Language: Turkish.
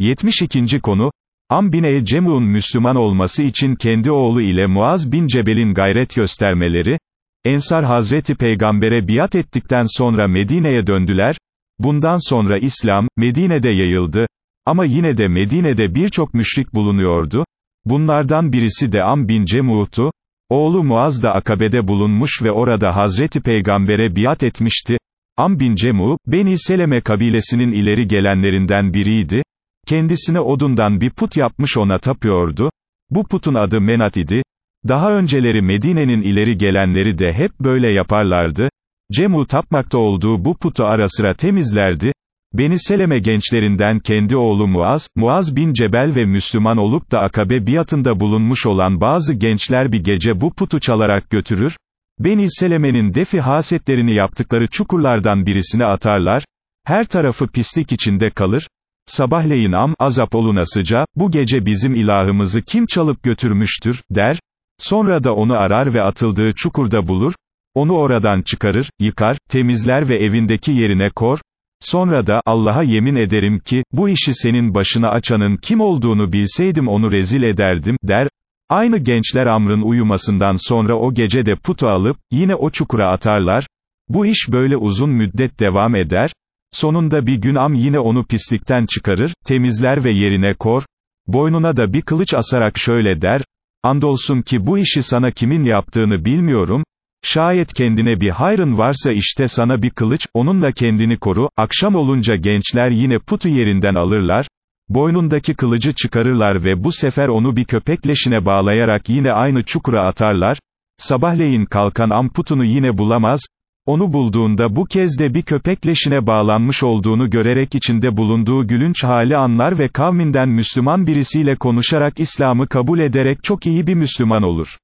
72. konu, Am bin el-Cemu'un Müslüman olması için kendi oğlu ile Muaz bin Cebel'in gayret göstermeleri, Ensar Hazreti Peygamber'e biat ettikten sonra Medine'ye döndüler, bundan sonra İslam, Medine'de yayıldı, ama yine de Medine'de birçok müşrik bulunuyordu, bunlardan birisi de Am bin Cemu'tu, oğlu Muaz da Akabe'de bulunmuş ve orada Hazreti Peygamber'e biat etmişti, Am bin Cemu, Beni Seleme kabilesinin ileri gelenlerinden biriydi, kendisine odundan bir put yapmış ona tapıyordu, bu putun adı Menat idi, daha önceleri Medine'nin ileri gelenleri de hep böyle yaparlardı, Cemu tapmakta olduğu bu putu ara sıra temizlerdi, Beni Seleme gençlerinden kendi oğlu Muaz, Muaz bin Cebel ve Müslüman olup da akabe biatında bulunmuş olan bazı gençler bir gece bu putu çalarak götürür, Beni Seleme'nin defi hasetlerini yaptıkları çukurlardan birisine atarlar, her tarafı pislik içinde kalır, sabahleyin am, azap olunasıca, bu gece bizim ilahımızı kim çalıp götürmüştür, der, sonra da onu arar ve atıldığı çukurda bulur, onu oradan çıkarır, yıkar, temizler ve evindeki yerine kor, sonra da, Allah'a yemin ederim ki, bu işi senin başına açanın kim olduğunu bilseydim onu rezil ederdim, der, Aynı gençler Amr'ın uyumasından sonra o gece de putu alıp, yine o çukura atarlar, bu iş böyle uzun müddet devam eder, sonunda bir gün Am yine onu pislikten çıkarır, temizler ve yerine kor, boynuna da bir kılıç asarak şöyle der, andolsun ki bu işi sana kimin yaptığını bilmiyorum, şayet kendine bir hayrın varsa işte sana bir kılıç, onunla kendini koru, akşam olunca gençler yine putu yerinden alırlar, Boynundaki kılıcı çıkarırlar ve bu sefer onu bir köpek leşine bağlayarak yine aynı çukura atarlar, sabahleyin kalkan amputunu yine bulamaz, onu bulduğunda bu kez de bir köpek leşine bağlanmış olduğunu görerek içinde bulunduğu gülünç hali anlar ve kavminden Müslüman birisiyle konuşarak İslam'ı kabul ederek çok iyi bir Müslüman olur.